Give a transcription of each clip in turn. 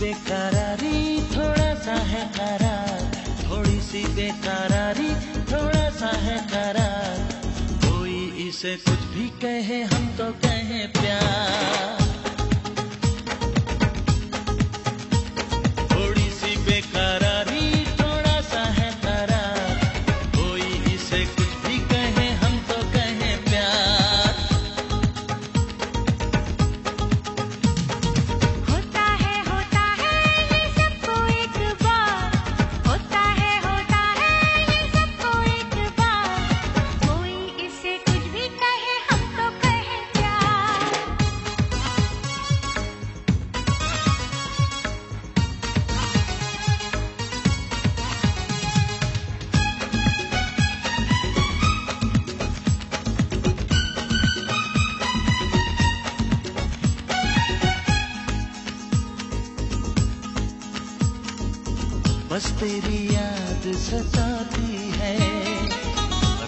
बेकरारी, थोड़ा सा है करार थोड़ी सी बेकरारी, थोड़ा सा है करार कोई इसे कुछ भी कहे, हम तो कहे प्यार। बस तेरी याद सताती है।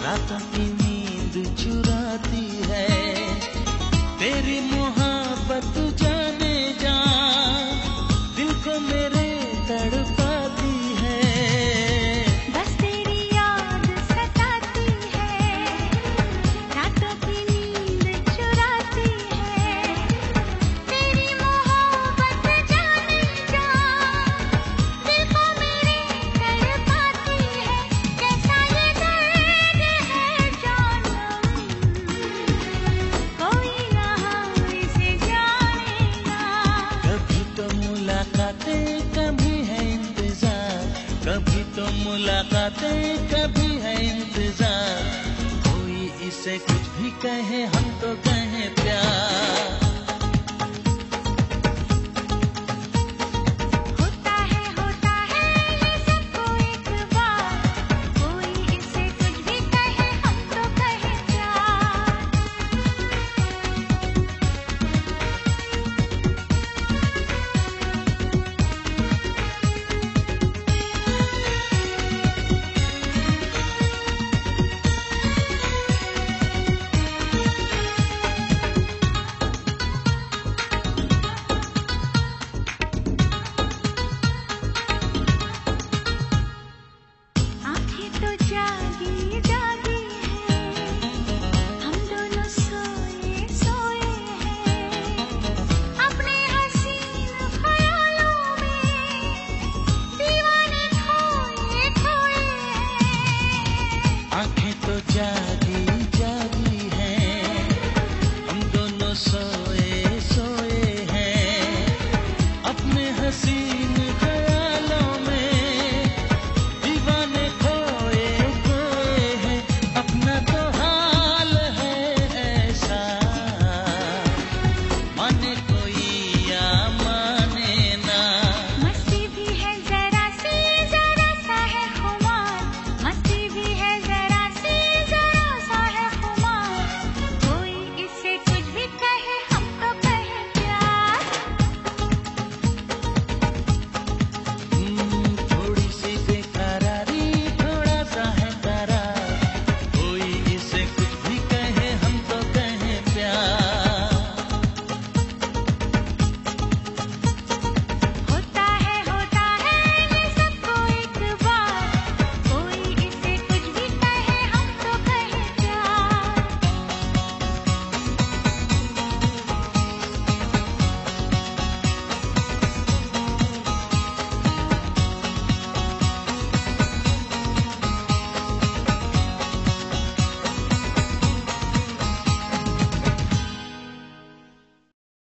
रातों की नींद चुराती है। तेरी मोहब्बत जा मुलाकातें कभी है इंतज़ार। कोई इसे कुछ भी कहे हम तो कहें प्यार।